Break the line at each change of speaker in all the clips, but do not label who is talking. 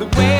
the way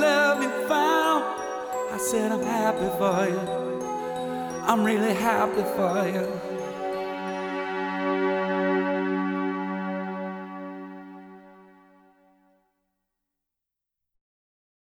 love you found. I said I'm happy for you. I'm really happy for you.